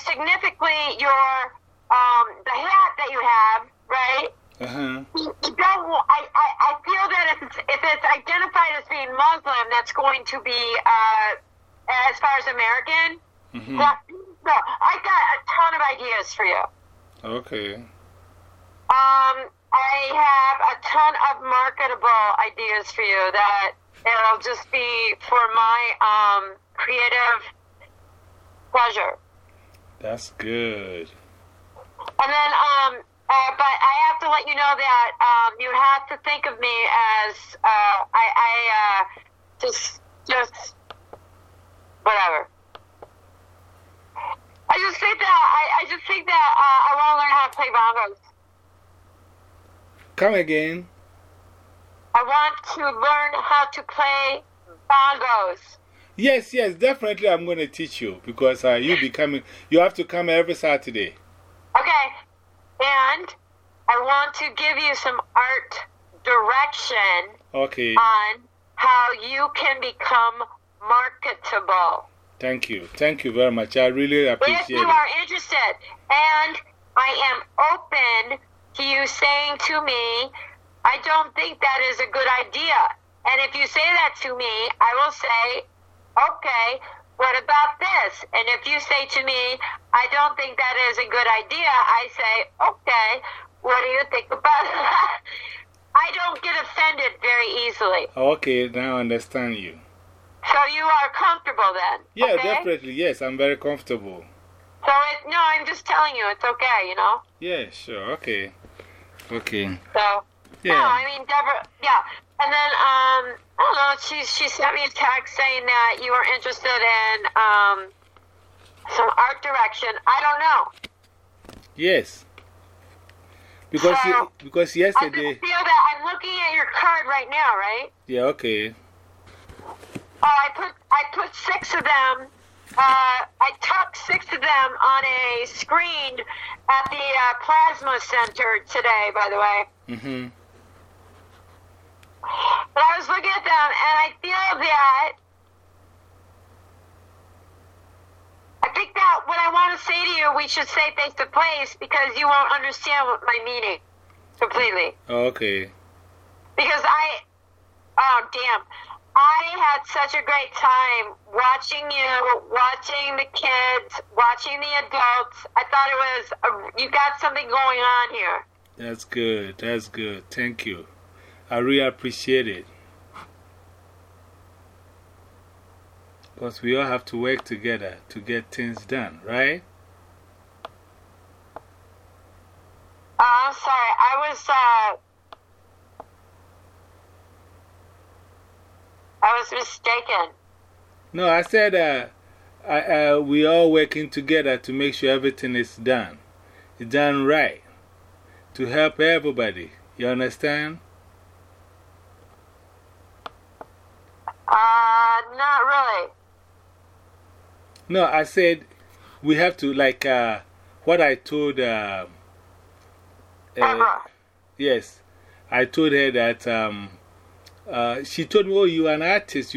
significantly your um, the hat that you have, right? Uh huh. You don't, I, I, I feel that if it's, if it's identified as being Muslim, that's going to be, uh, as far as American. hmm That, no, I got a ton of ideas for you. Okay. Um, I have a ton of marketable ideas for you that it'll just be for my um, creative pleasure. That's good. And then, um, uh, but I have to let you know that um, you have to think of me as uh, I, I uh, just, just whatever. I just think that I, I just think that uh, I want to learn how to play bongos. Come again. I want to learn how to play bongos. Yes, yes, definitely. I'm going to teach you because uh, you be coming. You have to come every Saturday. Okay, and I want to give you some art direction Okay. on how you can become marketable. Thank you. Thank you very much. I really appreciate it. If you it. are interested, and I am open to you saying to me, I don't think that is a good idea. And if you say that to me, I will say, okay, what about this? And if you say to me, I don't think that is a good idea, I say, okay, what do you think about that? I don't get offended very easily. Okay, now I understand you. So you are comfortable then? Yeah, okay? definitely. Yes, I'm very comfortable. So it, no, I'm just telling you, it's okay, you know? Yeah, sure. Okay. Okay. So, Yeah. no, I mean, Deborah, yeah. And then, um, I don't know, she, she sent me a text saying that you were interested in um, some art direction. I don't know. Yes. Because, So, you, because I yesterday. feel that I'm looking at your card right now, right? Yeah, okay. Oh, I put I put six of them. Uh, I tucked six of them on a screen at the uh, plasma center today. By the way. Mm hmm. But I was looking at them, and I feel that I think that what I want to say to you, we should say face to face because you won't understand what my meaning completely. Okay. Because I, oh damn, I had such a great time watching you, watching the kids, watching the adults. I thought it was a, you got something going on here. That's good. That's good. Thank you. I really appreciate it. Because we all have to work together to get things done, right? Uh, I'm sorry, I was uh, I was mistaken. No, I said uh, I, uh, we all working together to make sure everything is done. It's done right. To help everybody. You understand? Uh, really. No, I said we have to, like uh, what I told. Uh, uh, Deborah. yes, I told her that um, uh, she told me, Oh, you're an artist. You